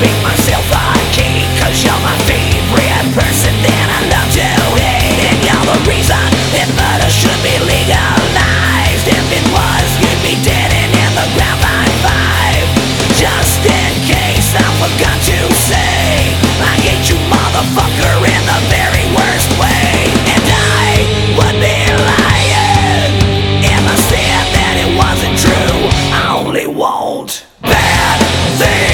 beat myself I you're my favorite person I love to hate. And you're the reason murder should be legalized. If it was, you'd be dead and in the ground by five. Just in case I forgot to say I hate you motherfucker in the very worst way. And I would be lying If I said that it wasn't true. I only want bad things.